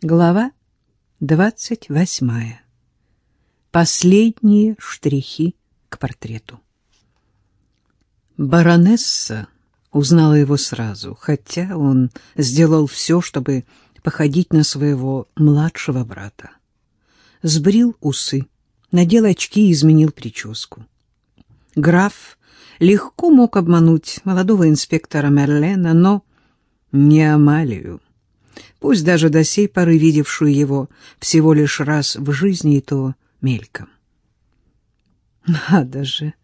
Глава двадцать восьмая. Последние штрихи к портрету. Баронесса узнала его сразу, хотя он сделал все, чтобы походить на своего младшего брата. Сбрил усы, надел очки и изменил прическу. Граф легко мог обмануть молодого инспектора Мерлена, но не Амалию пусть даже до сей поры видевшую его всего лишь раз в жизни и то мельком. «Надо же,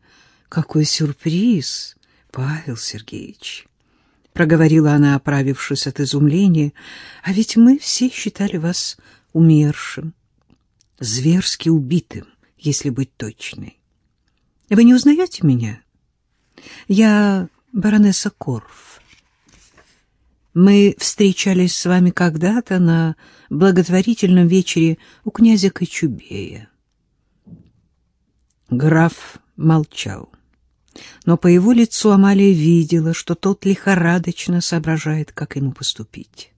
какой сюрприз, Павел Сергеевич!» — проговорила она, оправившись от изумления. «А ведь мы все считали вас умершим, зверски убитым, если быть точной. Вы не узнаете меня? Я баронесса Корф». Мы встречались с вами когда-то на благотворительном вечере у князя Кочубея. Граф молчал, но по его лицу Амалия видела, что тот лихорадочно соображает, как ему поступить.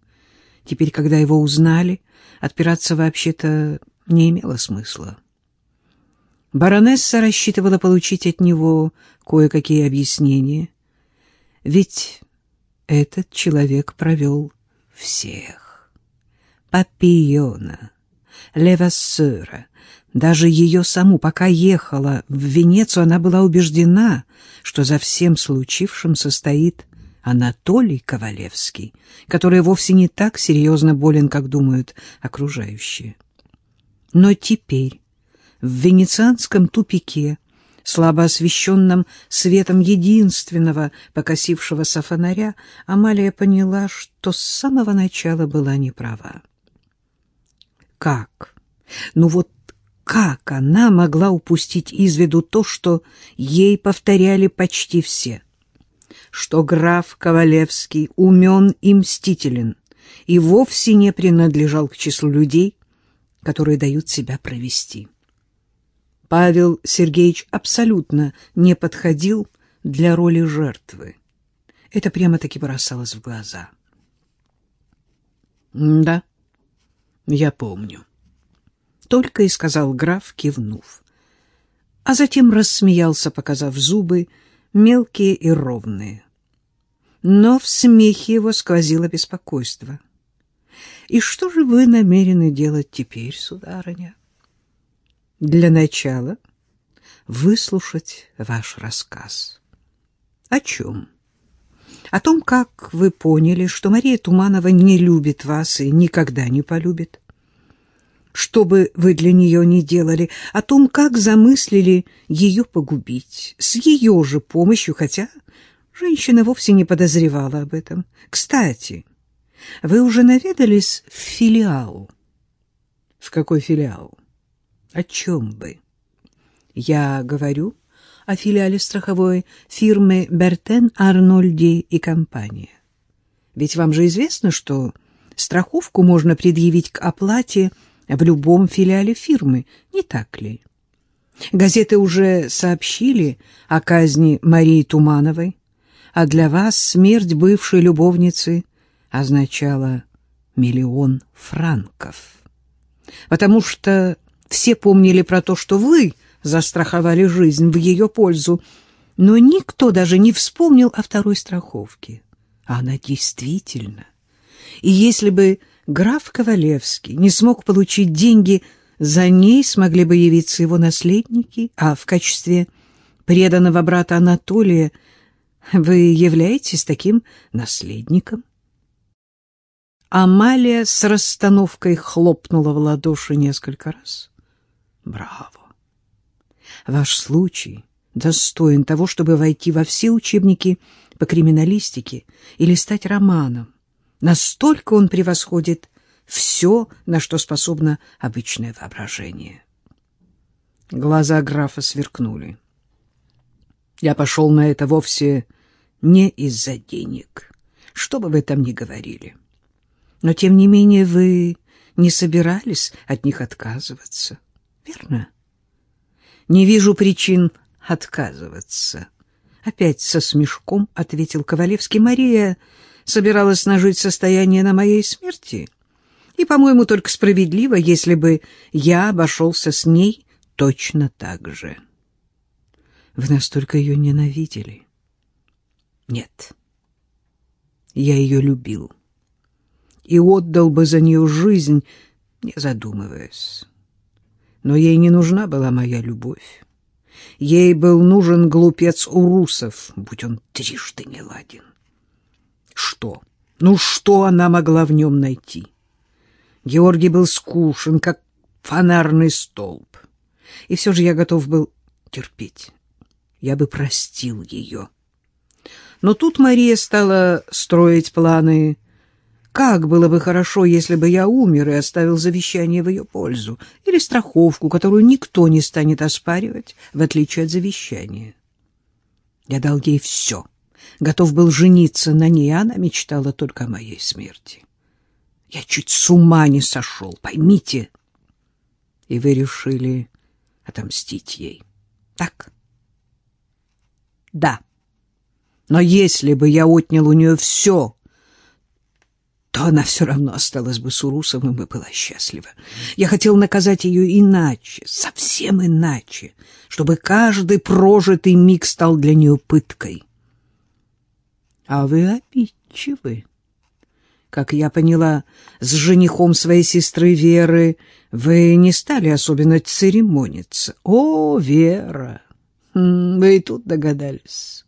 Теперь, когда его узнали, отпираться вообще-то не имело смысла. Баронесса рассчитывала получить от него кое-какие объяснения, ведь этот человек провел всех. Папиона, Левассера, даже ее саму, пока ехала в Венецию, она была убеждена, что за всем случившимся стоит Анатолий Ковалевский, который вовсе не так серьезно болен, как думают окружающие. Но теперь в венецианском тупике слабо освещенном светом единственного покосившегося фонаря, Амалия поняла, что с самого начала была неправа. Как? Ну вот как она могла упустить из виду то, что ей повторяли почти все? Что граф Ковалевский умен и мстителен и вовсе не принадлежал к числу людей, которые дают себя провести. Павел Сергеевич абсолютно не подходил для роли жертвы. Это прямо-таки бросалось в глаза. «Да, я помню», — только и сказал граф, кивнув. А затем рассмеялся, показав зубы, мелкие и ровные. Но в смехе его сквозило беспокойство. «И что же вы намерены делать теперь, сударыня?» Для начала выслушать ваш рассказ. О чем? О том, как вы поняли, что Мария Туманова не любит вас и никогда не полюбит. Что бы вы для нее ни делали, о том, как замыслили ее погубить, с ее же помощью, хотя женщина вовсе не подозревала об этом. Кстати, вы уже наведались в филиал. В какой филиал? О чем бы? Я говорю о филиале страховой фирмы Бертен, Арнольди и компания. Ведь вам же известно, что страховку можно предъявить к оплате в любом филиале фирмы, не так ли? Газеты уже сообщили о казни Марии Тумановой, а для вас смерть бывшей любовницы означала миллион франков. Потому что все помнили про то, что вы застраховали жизнь в ее пользу, но никто даже не вспомнил о второй страховке. Она действительно. И если бы граф Ковалевский не смог получить деньги, за ней смогли бы явиться его наследники, а в качестве преданного брата Анатолия вы являетесь таким наследником. Амалия с расстановкой хлопнула в ладоши несколько раз. Браво! Ваш случай достоин того, чтобы войти во все учебники по криминалистике или стать романом. Настолько он превосходит все, на что способно обычное воображение. Глаза графа сверкнули. Я пошел на это вовсе не из-за денег, что бы вы там ни говорили. Но, тем не менее, вы не собирались от них отказываться верно? Не вижу причин отказываться. Опять со смешком ответил Ковалевский. Мария собиралась нажить состояние на моей смерти. И, по-моему, только справедливо, если бы я обошелся с ней точно так же. Вы настолько ее ненавидели? Нет. Я ее любил. И отдал бы за нее жизнь, не задумываясь. Но ей не нужна была моя любовь. Ей был нужен глупец Урусов, будь он трижды не ладен. Что? Ну что она могла в нем найти? Георгий был скушен, как фонарный столб. И все же я готов был терпеть. Я бы простил ее. Но тут Мария стала строить планы. Как было бы хорошо, если бы я умер и оставил завещание в ее пользу, или страховку, которую никто не станет оспаривать, в отличие от завещания. Я дал ей все — готов был жениться на ней, а она мечтала только о моей смерти. Я чуть с ума не сошел, поймите. И вы решили отомстить ей. Так? Да. Но если бы я отнял у нее все, то она все равно осталась бы с Урусовым и была счастлива. Я хотел наказать ее иначе, совсем иначе, чтобы каждый прожитый миг стал для нее пыткой. А вы обидчивы. Как я поняла, с женихом своей сестры Веры вы не стали особенно церемониться. О, Вера! Вы и тут догадались.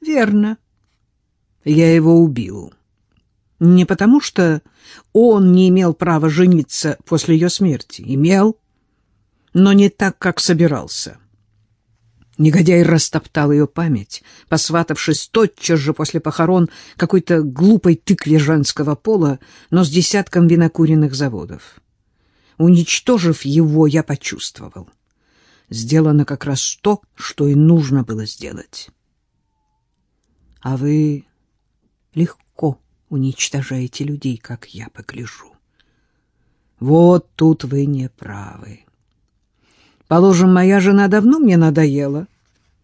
Верно. Я его убил. Не потому, что он не имел права жениться после ее смерти. Имел, но не так, как собирался. Негодяй растоптал ее память, посватавшись тотчас же после похорон какой-то глупой тыкве женского пола, но с десятком винокуренных заводов. Уничтожив его, я почувствовал. Сделано как раз то, что и нужно было сделать. А вы легко уничтожаете людей, как я погляжу. Вот тут вы не правы. Положим, моя жена давно мне надоела,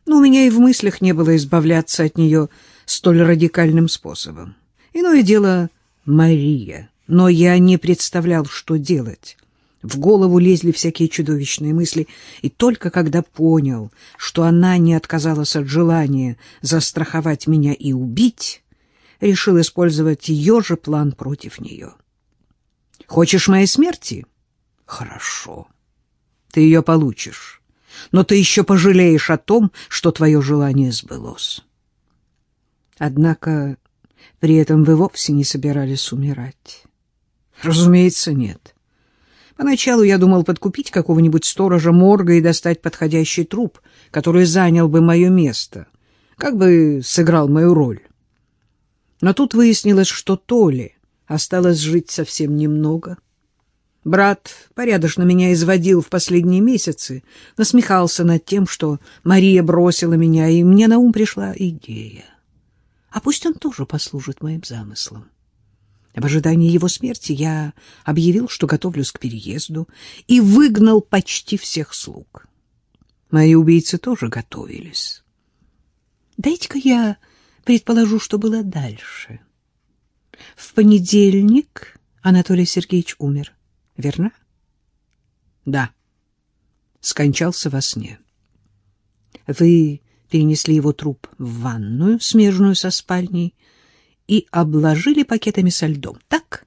но у меня и в мыслях не было избавляться от нее столь радикальным способом. Иное дело Мария, но я не представлял, что делать. В голову лезли всякие чудовищные мысли, и только когда понял, что она не отказалась от желания застраховать меня и убить, решил использовать ее же план против нее. «Хочешь моей смерти?» «Хорошо» ты ее получишь, но ты еще пожалеешь о том, что твое желание сбылось. Однако при этом вы вовсе не собирались умирать. Разумеется, нет. Поначалу я думал подкупить какого-нибудь сторожа морга и достать подходящий труп, который занял бы мое место, как бы сыграл мою роль. Но тут выяснилось, что Толе осталось жить совсем немного — Брат порядочно меня изводил в последние месяцы, насмехался над тем, что Мария бросила меня, и мне на ум пришла идея. А пусть он тоже послужит моим замыслам. В ожидании его смерти я объявил, что готовлюсь к переезду, и выгнал почти всех слуг. Мои убийцы тоже готовились. Дайте-ка я предположу, что было дальше. В понедельник Анатолий Сергеевич умер верно? Да. Скончался во сне. Вы перенесли его труп в ванную, смежную со спальней, и обложили пакетами со льдом, так?